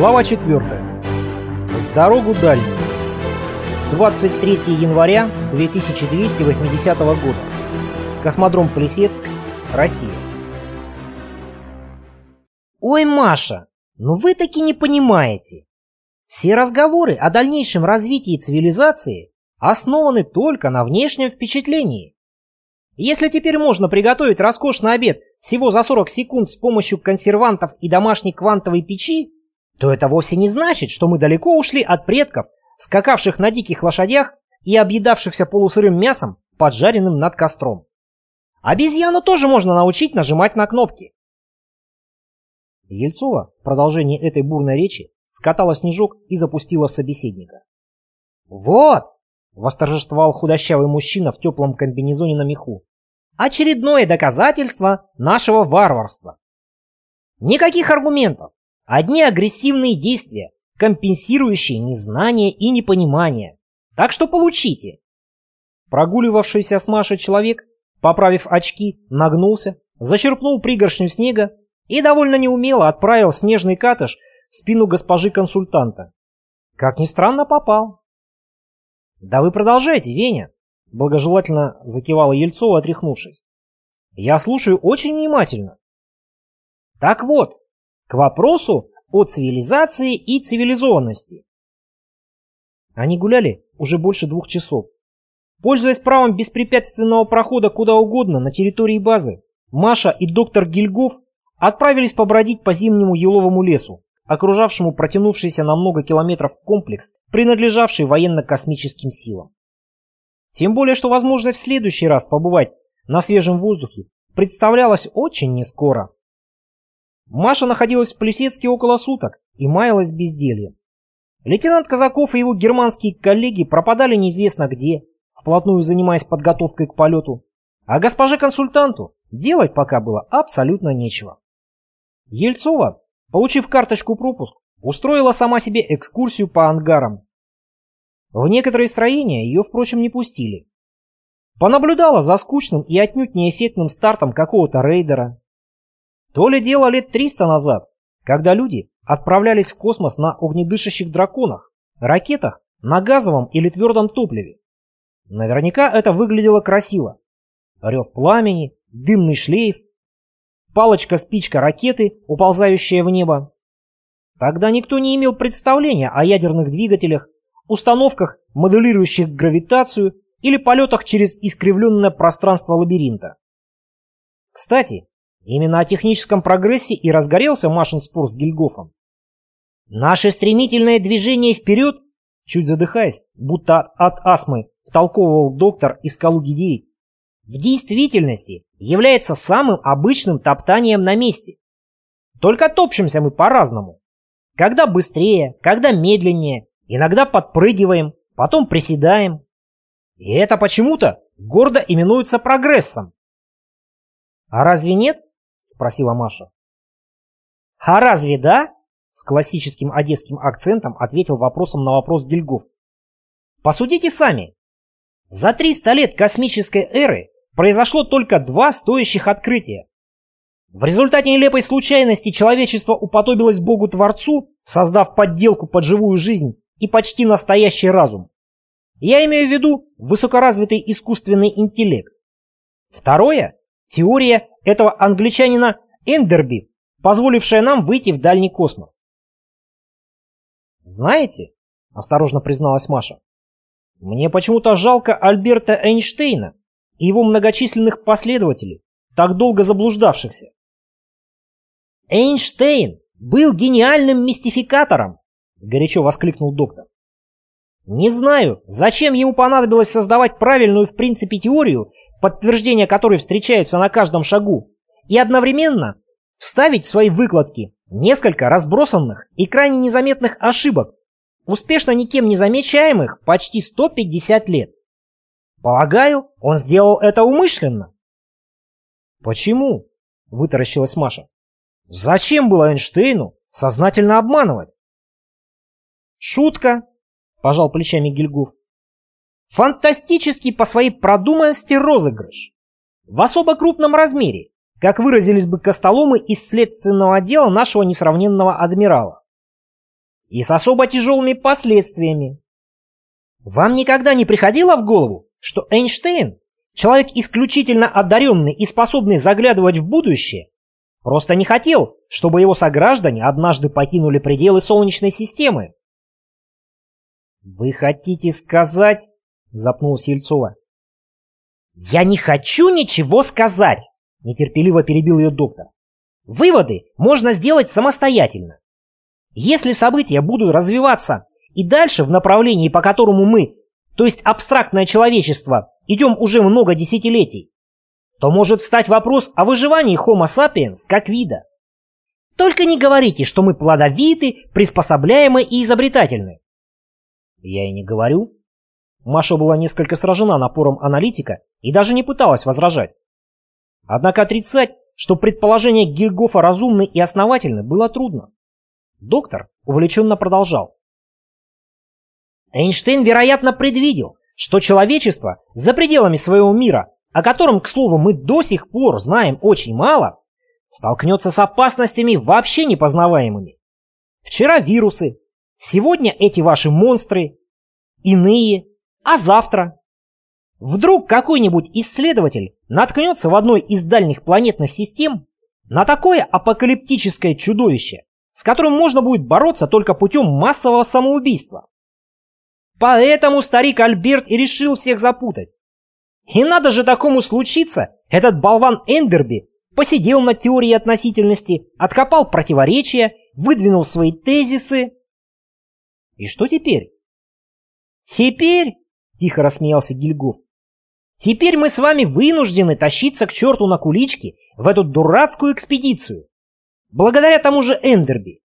Глава 4. В дорогу дальнюю. 23 января 2280 года. Космодром Плесецк, Россия. Ой, Маша, ну вы таки не понимаете. Все разговоры о дальнейшем развитии цивилизации основаны только на внешнем впечатлении. Если теперь можно приготовить роскошный обед всего за 40 секунд с помощью консервантов и домашней квантовой печи, то это вовсе не значит, что мы далеко ушли от предков, скакавших на диких лошадях и объедавшихся полусырым мясом, поджаренным над костром. Обезьяну тоже можно научить нажимать на кнопки. Ельцова в продолжении этой бурной речи скатала снежок и запустила в собеседника. «Вот!» — восторжествовал худощавый мужчина в теплом комбинезоне на меху. «Очередное доказательство нашего варварства. Никаких аргументов, Одни агрессивные действия, компенсирующие незнание и непонимание. Так что получите. Прогуливавшийся с Машей человек, поправив очки, нагнулся, зачерпнул пригоршню снега и довольно неумело отправил снежный катыш в спину госпожи консультанта. Как ни странно, попал. «Да вы продолжайте, Веня», — благожелательно закивала Ельцова, отряхнувшись. «Я слушаю очень внимательно». «Так вот, к вопросу о цивилизации и цивилизованности. Они гуляли уже больше двух часов. Пользуясь правом беспрепятственного прохода куда угодно на территории базы, Маша и доктор Гильгоф отправились побродить по зимнему еловому лесу, окружавшему протянувшийся на много километров комплекс, принадлежавший военно-космическим силам. Тем более, что возможность в следующий раз побывать на свежем воздухе представлялась очень нескоро. Маша находилась в Плесецке около суток и маялась бездельем. Лейтенант Казаков и его германские коллеги пропадали неизвестно где, вплотную занимаясь подготовкой к полету, а госпоже-консультанту делать пока было абсолютно нечего. Ельцова, получив карточку пропуск, устроила сама себе экскурсию по ангарам. В некоторые строения ее, впрочем, не пустили. Понаблюдала за скучным и отнюдь неэффектным стартом какого-то рейдера, то ли дело лет 300 назад, когда люди отправлялись в космос на огнедышащих драконах, ракетах, на газовом или твердом топливе. Наверняка это выглядело красиво. Рев пламени, дымный шлейф, палочка-спичка ракеты, уползающая в небо. Тогда никто не имел представления о ядерных двигателях, установках, моделирующих гравитацию или полетах через искривленное пространство лабиринта. Кстати, Именно о техническом прогрессе и разгорелся Машин спор с Гильгофом. Наше стремительное движение вперед, чуть задыхаясь, будто от астмы, втолковывал доктор из Калуги-9, в действительности является самым обычным топтанием на месте. Только топчемся мы по-разному. Когда быстрее, когда медленнее, иногда подпрыгиваем, потом приседаем. И это почему-то гордо именуется прогрессом. А разве нет? Спросила Маша. «А разве да?» — с классическим одесским акцентом ответил вопросом на вопрос Гильгоф. «Посудите сами. За 300 лет космической эры произошло только два стоящих открытия. В результате нелепой случайности человечество уподобилось Богу-творцу, создав подделку под живую жизнь и почти настоящий разум. Я имею в виду высокоразвитый искусственный интеллект. Второе – теория этого англичанина Эндерби, позволившая нам выйти в дальний космос. «Знаете», — осторожно призналась Маша, — «мне почему-то жалко Альберта Эйнштейна и его многочисленных последователей, так долго заблуждавшихся». «Эйнштейн был гениальным мистификатором!» — горячо воскликнул доктор. «Не знаю, зачем ему понадобилось создавать правильную в принципе теорию, подтверждения которой встречаются на каждом шагу, и одновременно вставить в свои выкладки несколько разбросанных и крайне незаметных ошибок, успешно никем не замечаемых почти 150 лет. Полагаю, он сделал это умышленно. Почему? Вытаращилась Маша. Зачем было Эйнштейну сознательно обманывать? Шутка, пожал плечами Гильгуф. Фантастический по своей продуманности розыгрыш. В особо крупном размере, как выразились бы костоломы из следственного отдела нашего несравненного адмирала. и с особо тяжелыми последствиями. Вам никогда не приходило в голову, что Эйнштейн, человек исключительно одаренный и способный заглядывать в будущее, просто не хотел, чтобы его сограждане однажды покинули пределы Солнечной системы? «Вы хотите сказать...» — запнулась Ельцова. «Я не хочу ничего сказать!» — нетерпеливо перебил ее доктор. «Выводы можно сделать самостоятельно. Если события будут развиваться и дальше в направлении, по которому мы, то есть абстрактное человечество, идем уже много десятилетий, то может стать вопрос о выживании Homo sapiens как вида. Только не говорите, что мы плодовиты, приспособляемы и изобретательны. Я и не говорю. Маша была несколько сражена напором аналитика и даже не пыталась возражать. Однако отрицать, что предположение Гильгофа разумны и основательны, было трудно. Доктор увлеченно продолжал. Эйнштейн, вероятно, предвидел, что человечество за пределами своего мира, о котором, к слову, мы до сих пор знаем очень мало, столкнется с опасностями вообще непознаваемыми. Вчера вирусы, сегодня эти ваши монстры, иные, а завтра? Вдруг какой-нибудь исследователь наткнется в одной из дальних планетных систем на такое апокалиптическое чудовище, с которым можно будет бороться только путем массового самоубийства. Поэтому старик Альберт и решил всех запутать. И надо же такому случиться, этот болван Эндерби посидел над теорией относительности, откопал противоречия, выдвинул свои тезисы. И что теперь? Теперь, тихо рассмеялся Гильгоф, теперь мы с вами вынуждены тащиться к черту на куличке в эту дурацкую экспедицию. Благодаря тому же Эндерби.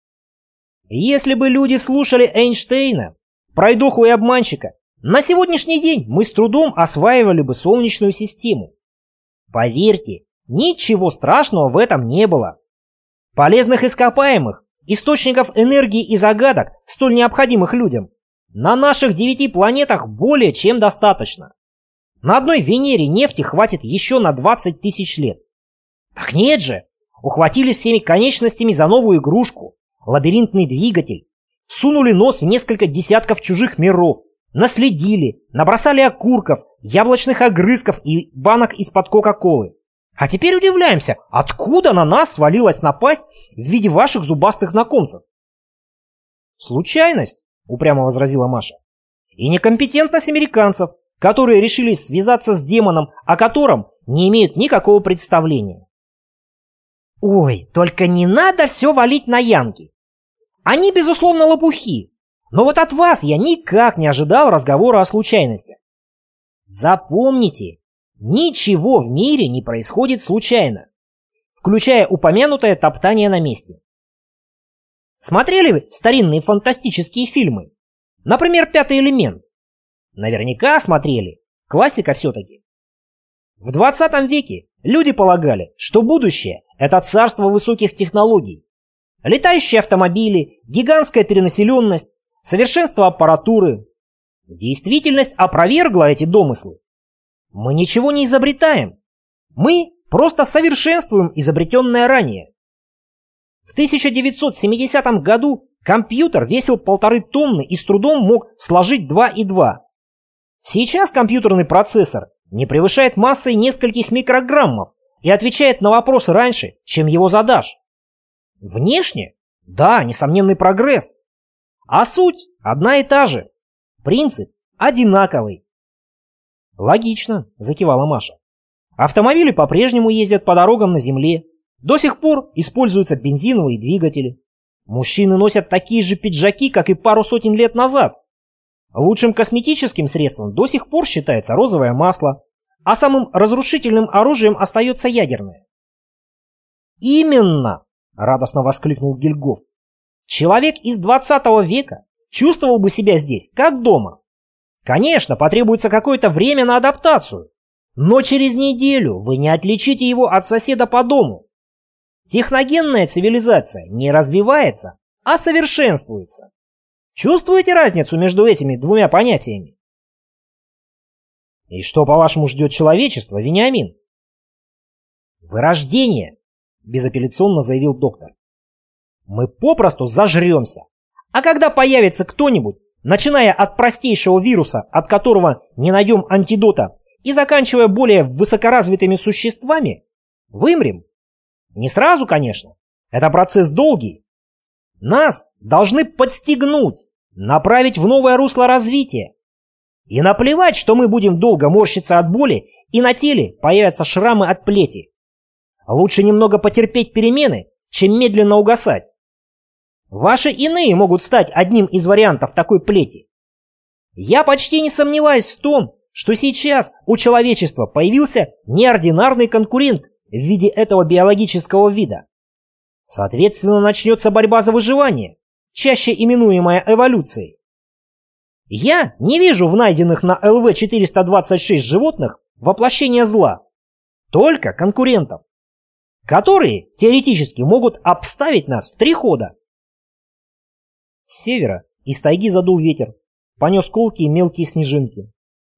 Если бы люди слушали Эйнштейна, пройдоху и обманщика, на сегодняшний день мы с трудом осваивали бы Солнечную систему. Поверьте, ничего страшного в этом не было. Полезных ископаемых, источников энергии и загадок, столь необходимых людям, на наших девяти планетах более чем достаточно. На одной Венере нефти хватит еще на 20 тысяч лет. Так нет же, ухватились всеми конечностями за новую игрушку, лабиринтный двигатель, сунули нос в несколько десятков чужих миров, наследили, набросали окурков, яблочных огрызков и банок из-под Кока-Колы. А теперь удивляемся, откуда на нас свалилась напасть в виде ваших зубастых знакомцев? Случайность, упрямо возразила Маша. И некомпетентность американцев, которые решили связаться с демоном, о котором не имеют никакого представления. Ой, только не надо все валить на Янки. Они, безусловно, лопухи. Но вот от вас я никак не ожидал разговора о случайностях. Запомните, ничего в мире не происходит случайно, включая упомянутое топтание на месте. Смотрели вы старинные фантастические фильмы? Например, «Пятый элемент». Наверняка смотрели. Классика все-таки. В 20 веке люди полагали, что будущее – это царство высоких технологий. Летающие автомобили, гигантская перенаселенность, совершенство аппаратуры. Действительность опровергла эти домыслы. Мы ничего не изобретаем. Мы просто совершенствуем изобретенное ранее. В 1970 году компьютер весил полторы тонны и с трудом мог сложить 2 и 2. Сейчас компьютерный процессор не превышает массой нескольких микрограммов и отвечает на вопрос раньше, чем его задашь. Внешне? Да, несомненный прогресс. А суть одна и та же. Принцип одинаковый. Логично, закивала Маша. Автомобили по-прежнему ездят по дорогам на земле. До сих пор используются бензиновые двигатели. Мужчины носят такие же пиджаки, как и пару сотен лет назад. Лучшим косметическим средством до сих пор считается розовое масло, а самым разрушительным оружием остается ядерное. «Именно!» — радостно воскликнул Гильгоф. «Человек из 20 века чувствовал бы себя здесь, как дома. Конечно, потребуется какое-то время на адаптацию, но через неделю вы не отличите его от соседа по дому. Техногенная цивилизация не развивается, а совершенствуется. Чувствуете разницу между этими двумя понятиями? И что, по-вашему, ждет человечество, Вениамин? Вырождение, безапелляционно заявил доктор. Мы попросту зажремся. А когда появится кто-нибудь, начиная от простейшего вируса, от которого не найдем антидота, и заканчивая более высокоразвитыми существами, вымрем. Не сразу, конечно. Это процесс долгий. Нас должны подстегнуть, направить в новое русло развития. И наплевать, что мы будем долго морщиться от боли, и на теле появятся шрамы от плети. Лучше немного потерпеть перемены, чем медленно угасать. Ваши иные могут стать одним из вариантов такой плети. Я почти не сомневаюсь в том, что сейчас у человечества появился неординарный конкурент в виде этого биологического вида. Соответственно, начнется борьба за выживание, чаще именуемая эволюцией. Я не вижу в найденных на ЛВ-426 животных воплощения зла, только конкурентов, которые теоретически могут обставить нас в три хода. С севера из тайги задул ветер, понес колки и мелкие снежинки.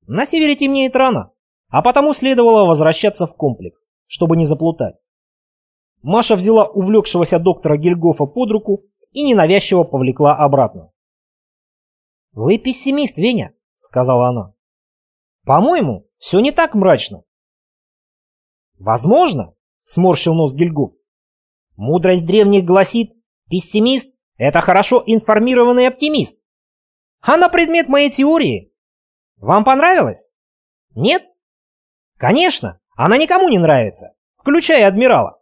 На севере темнеет рано, а потому следовало возвращаться в комплекс, чтобы не заплутать. Маша взяла увлекшегося доктора Гильгофа под руку и ненавязчиво повлекла обратно. «Вы пессимист, Веня», — сказала она. «По-моему, все не так мрачно». «Возможно», — сморщил нос Гильгоф. «Мудрость древних гласит, пессимист — это хорошо информированный оптимист. А на предмет моей теории вам понравилось? Нет? Конечно, она никому не нравится, включая адмирала.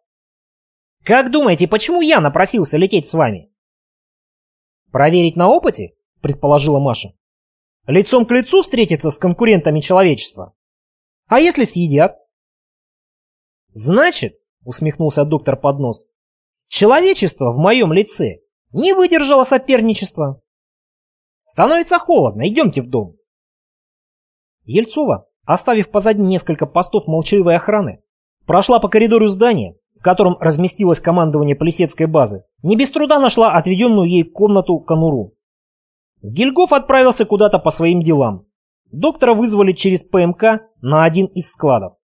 Как думаете, почему я напросился лететь с вами? Проверить на опыте, предположила Маша. Лицом к лицу встретиться с конкурентами человечества. А если съедят? Значит, усмехнулся доктор под нос, человечество в моем лице не выдержало соперничества. Становится холодно, идемте в дом. Ельцова, оставив позади несколько постов молчаливой охраны, прошла по коридору здания, в котором разместилось командование Плесецкой базы, не без труда нашла отведенную ей комнату конуру. Гильгоф отправился куда-то по своим делам. Доктора вызвали через ПМК на один из складов.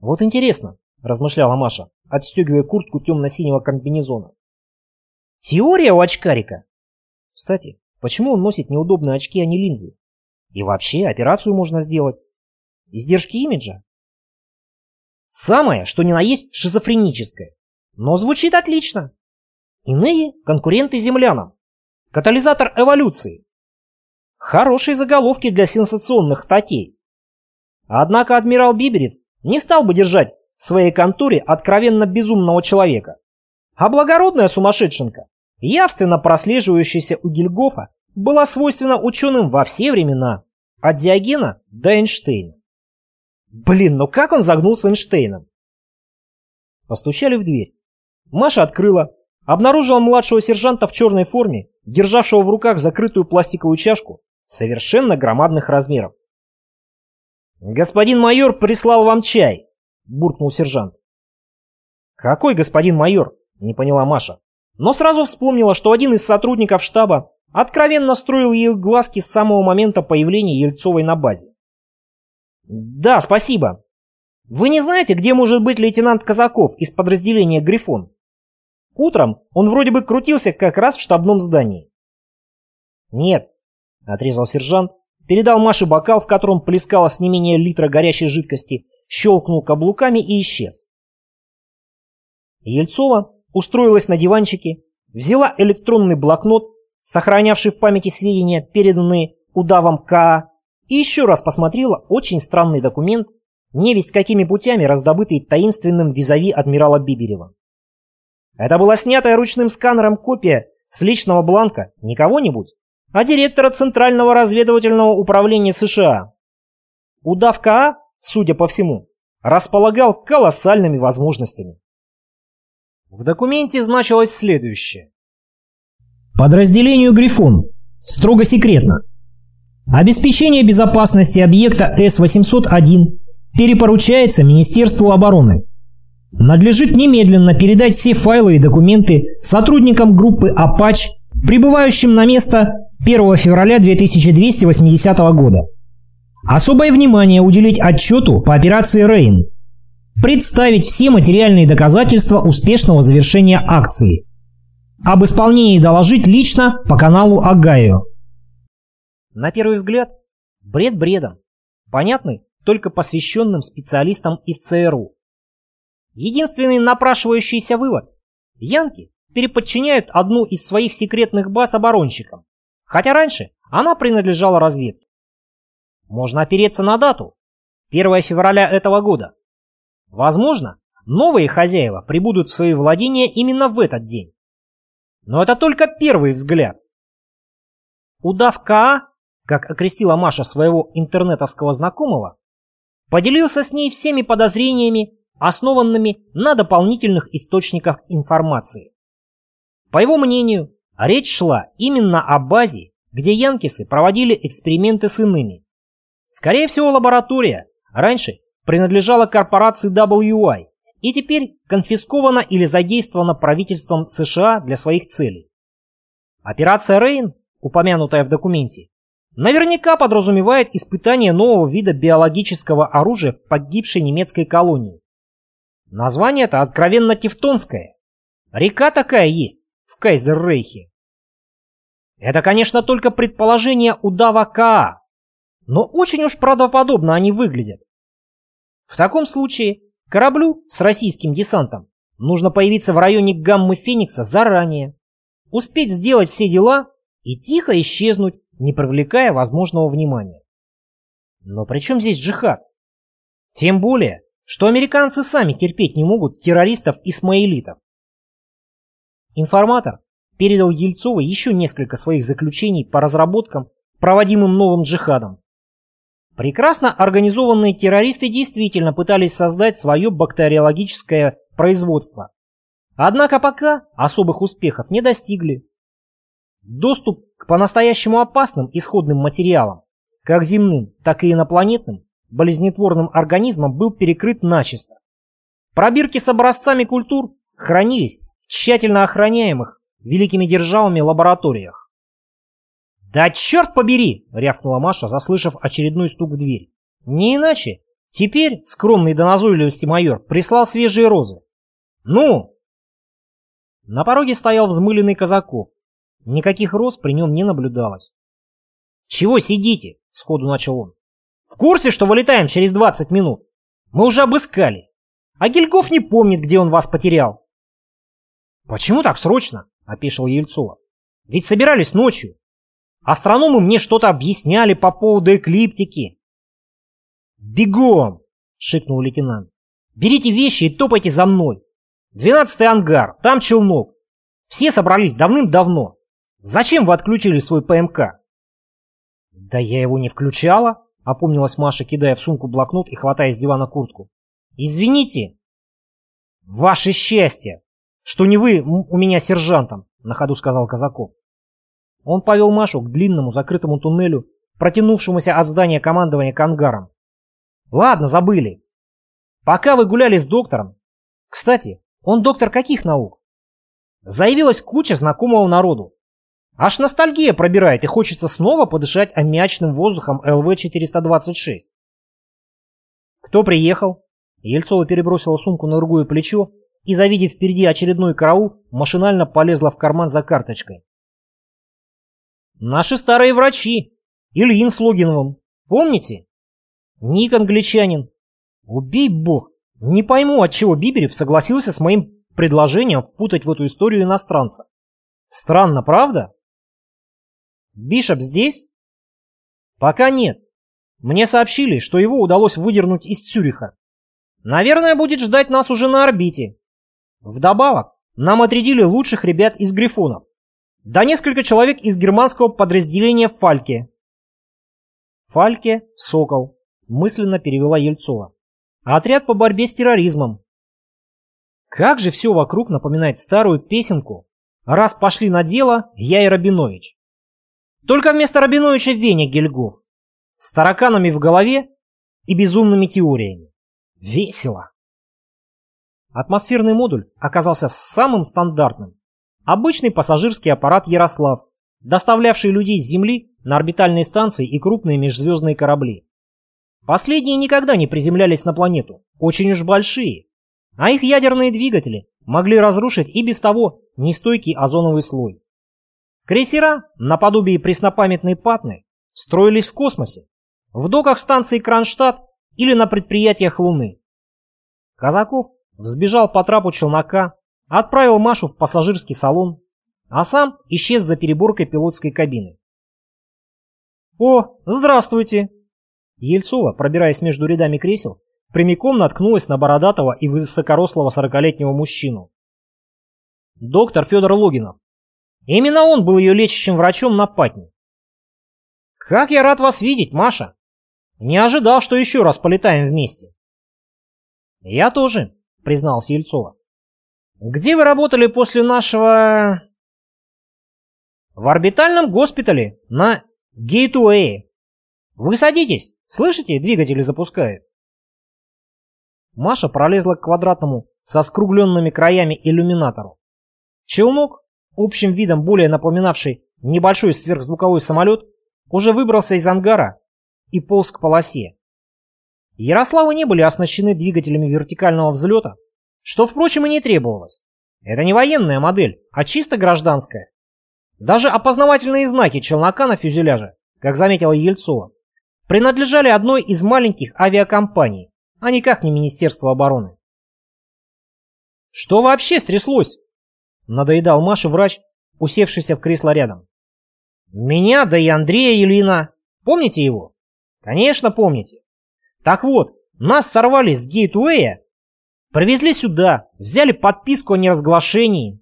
«Вот интересно», — размышляла Маша, отстегивая куртку темно-синего комбинезона. «Теория у очкарика. Кстати, почему он носит неудобные очки, а не линзы? И вообще операцию можно сделать. Издержки имиджа. Самое, что ни на есть шизофреническое. Но звучит отлично. Иные конкуренты землянам. Катализатор эволюции. Хорошие заголовки для сенсационных статей. Однако адмирал Биберев не стал бы держать в своей конторе откровенно безумного человека. А благородная сумасшедшенка, явственно прослеживающаяся у Гильгофа была свойственна ученым во все времена, от Диогена до Эйнштейна. Блин, ну как он загнул с Эйнштейном? Постучали в дверь. Маша открыла, обнаружила младшего сержанта в черной форме, державшего в руках закрытую пластиковую чашку совершенно громадных размеров. «Господин майор прислал вам чай», — буркнул сержант. «Какой господин майор?» — не поняла Маша. Но сразу вспомнила, что один из сотрудников штаба Откровенно строил ей глазки с самого момента появления Ельцовой на базе. «Да, спасибо. Вы не знаете, где может быть лейтенант Казаков из подразделения «Грифон»?» Утром он вроде бы крутился как раз в штабном здании. «Нет», — отрезал сержант, передал Маше бокал, в котором плескалось не менее литра горячей жидкости, щелкнул каблуками и исчез. Ельцова устроилась на диванчике, взяла электронный блокнот сохранявший в памяти сведения, переданные удавом К, и еще раз посмотрела очень странный документ, невесть какими путями раздобытый таинственным визави адмирала Биберева. Это была снятая ручным сканером копия с личного бланка не кого-нибудь, а директора Центрального разведывательного управления США. Удав КА, судя по всему, располагал колоссальными возможностями. В документе значилось следующее. Подразделению «Грифон» строго секретно. Обеспечение безопасности объекта С-801 перепоручается Министерству обороны. Надлежит немедленно передать все файлы и документы сотрудникам группы «Апач», прибывающим на место 1 февраля 2280 года. Особое внимание уделить отчету по операции «Рейн». Представить все материальные доказательства успешного завершения акции – об исполнении доложить лично по каналу Агаю. На первый взгляд, бред бредом, понятный только посвященным специалистам из ЦРУ. Единственный напрашивающийся вывод – янки переподчиняют одну из своих секретных баз оборонщикам, хотя раньше она принадлежала разведке. Можно опереться на дату – 1 февраля этого года. Возможно, новые хозяева прибудут в свои владения именно в этот день. Но это только первый взгляд. Удав КА, как окрестила Маша своего интернетовского знакомого, поделился с ней всеми подозрениями, основанными на дополнительных источниках информации. По его мнению, речь шла именно о базе, где янкисы проводили эксперименты с иными. Скорее всего, лаборатория раньше принадлежала корпорации WI, и теперь конфискована или задействована правительством США для своих целей. Операция Рейн, упомянутая в документе, наверняка подразумевает испытание нового вида биологического оружия в погибшей немецкой колонии. Название-то откровенно тевтонское. Река такая есть в Кайзер-Рейхе. Это, конечно, только предположение удава Каа, но очень уж правдоподобно они выглядят. В таком случае Кораблю с российским десантом нужно появиться в районе гаммы Феникса заранее, успеть сделать все дела и тихо исчезнуть, не привлекая возможного внимания. Но при чем здесь джихад? Тем более, что американцы сами терпеть не могут террористов-исмаилитов. Информатор передал Ельцову еще несколько своих заключений по разработкам, проводимым новым джихадом, Прекрасно организованные террористы действительно пытались создать свое бактериологическое производство. Однако пока особых успехов не достигли. Доступ к по-настоящему опасным исходным материалам, как земным, так и инопланетным, болезнетворным организмам был перекрыт начисто. Пробирки с образцами культур хранились в тщательно охраняемых великими державами лабораториях. «Да черт побери!» — рявкнула Маша, заслышав очередной стук в дверь. «Не иначе. Теперь скромный до назойливости майор прислал свежие розы. Ну!» На пороге стоял взмыленный Казаков. Никаких роз при нем не наблюдалось. «Чего сидите?» — сходу начал он. «В курсе, что вылетаем через 20 минут? Мы уже обыскались. А Гельков не помнит, где он вас потерял». «Почему так срочно?» — опешил Ельцова. «Ведь собирались ночью. Астрономы мне что-то объясняли по поводу эклиптики. «Бегом!» — шикнул лейтенант. «Берите вещи и топайте за мной. Двенадцатый ангар, там челнок. Все собрались давным-давно. Зачем вы отключили свой ПМК?» «Да я его не включала», — опомнилась Маша, кидая в сумку блокнот и хватая с дивана куртку. «Извините». «Ваше счастье, что не вы у меня сержантом», — на ходу сказал Казаков. Он повел Машу к длинному закрытому туннелю, протянувшемуся от здания командования к ангарам. Ладно, забыли. Пока вы гуляли с доктором... Кстати, он доктор каких наук? Заявилась куча знакомого народу. Аж ностальгия пробирает и хочется снова подышать аммиачным воздухом ЛВ-426. Кто приехал? Ельцова перебросила сумку на другое плечо и, завидев впереди очередной караул, машинально полезла в карман за карточкой. Наши старые врачи. Ильин с Логиновым. Помните? Ник англичанин. Убей бог. Не пойму, отчего Биберев согласился с моим предложением впутать в эту историю иностранца. Странно, правда? Бишоп здесь? Пока нет. Мне сообщили, что его удалось выдернуть из Цюриха. Наверное, будет ждать нас уже на орбите. Вдобавок, нам отрядили лучших ребят из Грифонов. Да несколько человек из германского подразделения «Фальке». «Фальке» — «Сокол», — мысленно перевела Ельцова. «Отряд по борьбе с терроризмом». Как же все вокруг напоминает старую песенку «Раз пошли на дело, я и Рабинович». Только вместо Рабиновича Веня Гельгов. С тараканами в голове и безумными теориями. Весело. Атмосферный модуль оказался самым стандартным Обычный пассажирский аппарат «Ярослав», доставлявший людей с Земли на орбитальные станции и крупные межзвездные корабли. Последние никогда не приземлялись на планету, очень уж большие, а их ядерные двигатели могли разрушить и без того нестойкий озоновый слой. Крейсера, наподобие преснопамятной Патны, строились в космосе, в доках станции Кронштадт или на предприятиях Луны. Казаков взбежал по трапу челнока, отправил Машу в пассажирский салон, а сам исчез за переборкой пилотской кабины. «О, здравствуйте!» Ельцова, пробираясь между рядами кресел, прямиком наткнулась на бородатого и высокорослого сорокалетнего мужчину. Доктор Федор Логинов. Именно он был ее лечащим врачом на Патне. «Как я рад вас видеть, Маша! Не ожидал, что еще раз полетаем вместе». «Я тоже», — признался Ельцова. «Где вы работали после нашего...» «В орбитальном госпитале на Гейтуэе. Вы садитесь, слышите, двигатели запускают». Маша пролезла к квадратному со скругленными краями иллюминатору. Челнок, общим видом более напоминавший небольшой сверхзвуковой самолет, уже выбрался из ангара и полз к полосе. Ярославы не были оснащены двигателями вертикального взлета, что, впрочем, и не требовалось. Это не военная модель, а чисто гражданская. Даже опознавательные знаки челнока на фюзеляже, как заметила Ельцова, принадлежали одной из маленьких авиакомпаний, а никак не Министерству обороны. «Что вообще стряслось?» — надоедал Маше врач, усевшийся в кресло рядом. «Меня, да и Андрея Ильина. Помните его?» «Конечно, помните. Так вот, нас сорвали с Гейтуэя, привезли сюда, взяли подписку о неразглашении».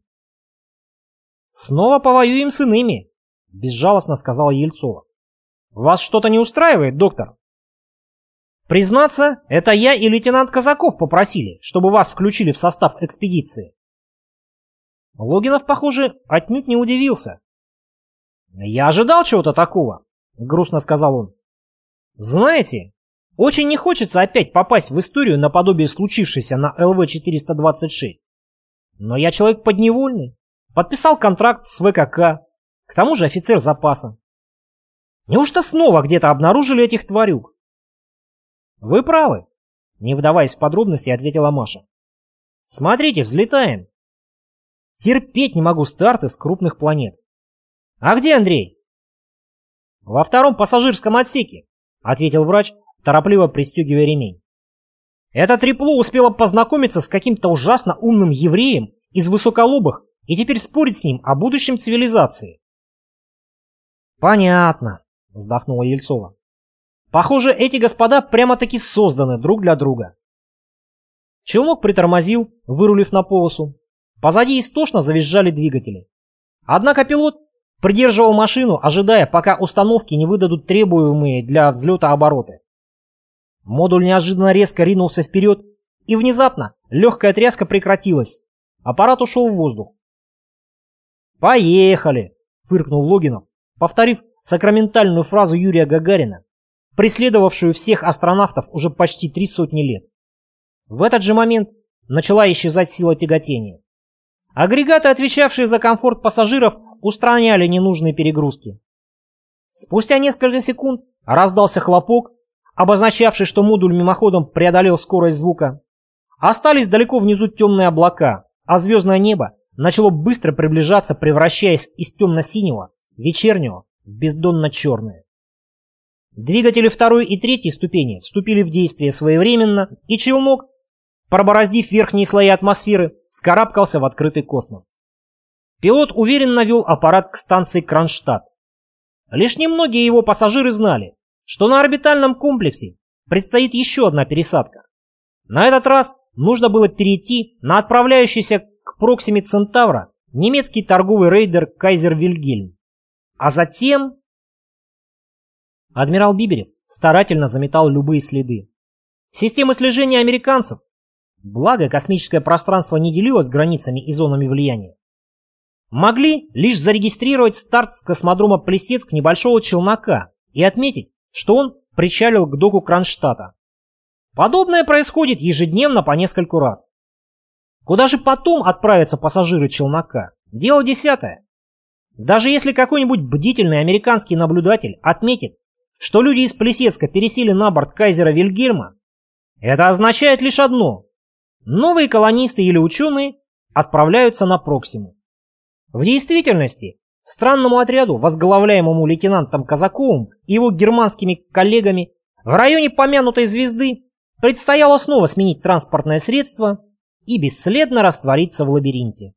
«Снова повоюем с иными», — безжалостно сказала Ельцова. «Вас что-то не устраивает, доктор?» «Признаться, это я и лейтенант Казаков попросили, чтобы вас включили в состав экспедиции». Логинов, похоже, отнюдь не удивился. «Я ожидал чего-то такого», — грустно сказал он. «Знаете, очень не хочется опять попасть в историю наподобие случившейся на ЛВ-426. Но я человек подневольный, подписал контракт с ВКК, к тому же офицер запаса. Неужто снова где-то обнаружили этих тварюк?» «Вы правы», — не вдаваясь в подробности, ответила Маша. «Смотрите, взлетаем. Терпеть не могу старты с крупных планет. А где Андрей? Во втором пассажирском отсеке, ответил врач, торопливо пристегивая ремень. Это трепло успело познакомиться с каким-то ужасно умным евреем из высоколобых и теперь спорить с ним о будущем цивилизации. Понятно, вздохнула Ельцова. Похоже, эти господа прямо-таки созданы друг для друга. Челнок притормозил, вырулив на полосу, Позади истошно завизжали двигатели. Однако пилот придерживал машину, ожидая, пока установки не выдадут требуемые для взлета обороты. Модуль неожиданно резко ринулся вперед, и внезапно легкая тряска прекратилась. Аппарат ушел в воздух. «Поехали!» — фыркнул Логинов, повторив сакраментальную фразу Юрия Гагарина, преследовавшую всех астронавтов уже почти три сотни лет. В этот же момент начала исчезать сила тяготения. Агрегаты, отвечавшие за комфорт пассажиров, устраняли ненужные перегрузки. Спустя несколько секунд раздался хлопок, обозначавший, что модуль мимоходом преодолел скорость звука. Остались далеко внизу темные облака, а звездное небо начало быстро приближаться, превращаясь из темно-синего, вечернего, в бездонно-черное. Двигатели второй и третьей ступени вступили в действие своевременно, и челнок, пробороздив верхние слои атмосферы, вскарабкался в открытый космос. Пилот уверенно вел аппарат к станции Кронштадт. Лишь немногие его пассажиры знали, что на орбитальном комплексе предстоит еще одна пересадка. На этот раз нужно было перейти на отправляющийся к Проксиме Центавра немецкий торговый рейдер Кайзер Вильгельм. А затем... Адмирал Биберев старательно заметал любые следы. Системы слежения американцев Благо, космическое пространство не делилось границами и зонами влияния. Могли лишь зарегистрировать старт с космодрома Плесецк небольшого челнока и отметить, что он причалил к доку Кронштадта. Подобное происходит ежедневно по нескольку раз. Куда же потом отправятся пассажиры челнока? Дело десятое. Даже если какой-нибудь бдительный американский наблюдатель отметит, что люди из Плесецка пересели на борт кайзера Вильгельма, это означает лишь одно Новые колонисты или ученые отправляются на Проксиму. В действительности, странному отряду, возглавляемому лейтенантом Казаковым и его германскими коллегами, в районе помянутой звезды предстояло снова сменить транспортное средство и бесследно раствориться в лабиринте.